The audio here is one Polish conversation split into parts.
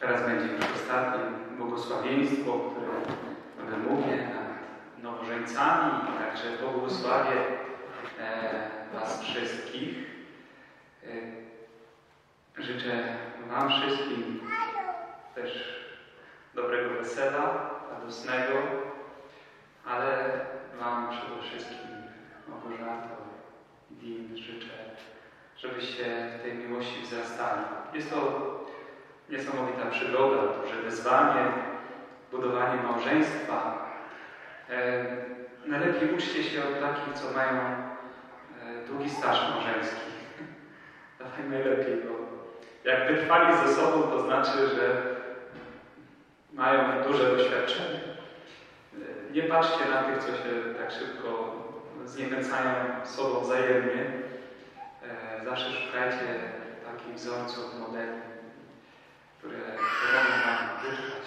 Teraz będzie już ostatnie błogosławieństwo, które wymówię nad nowożeńcami, także błogosławię e, Was wszystkich. E, życzę Wam wszystkim też dobrego wesela, radosnego, ale Wam przede wszystkim Małgorzato i Din życzę, żebyście w tej miłości wzrastali. Jest to niesamowita przygoda, duże wyzwanie, budowanie małżeństwa. E, najlepiej uczcie się od takich, co mają e, długi staż małżeński. Tak najlepiej, bo jak wytrwali ze sobą, to znaczy, że mają duże doświadczenie. E, nie patrzcie na tych, co się tak szybko zniechęcają sobą wzajemnie. E, zawsze szukajcie takich wzorców, modeli, które pomogą Wam wytrwać,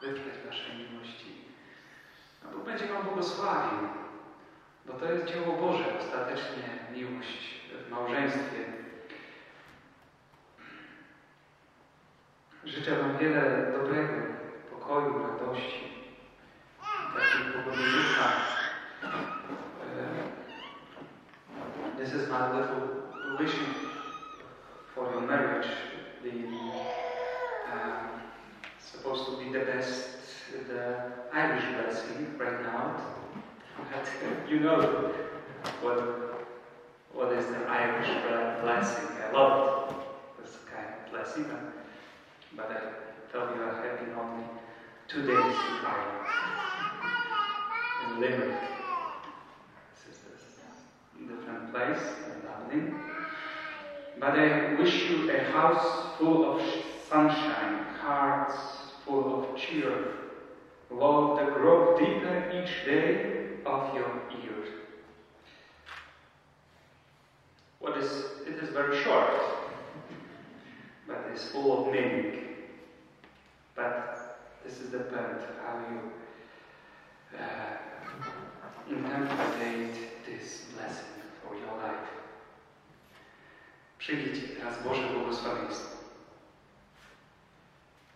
wytrwać w Waszej miłości. A Bóg będzie Wam błogosławił, bo to jest dzieło Boże, ostatecznie miłość w małżeństwie. Życzę Wam wiele dobrego, pokoju, radości, takiej pogody ducha. This is my little wishing Irish blessing right now. But you know what what is the Irish blessing? I love this kind of blessing, but I tell you I have been only two days in Ireland, in Limerick. This is a different place in Dublin. But I wish you a house full of sunshine, hearts full of cheer, love that grow deeper each day of your years. What is it is very short, but it's full of meaning. But this is the point how you uh, interpret this blessing for your life. Przyjmijcie teraz Boże błogosławieństwo.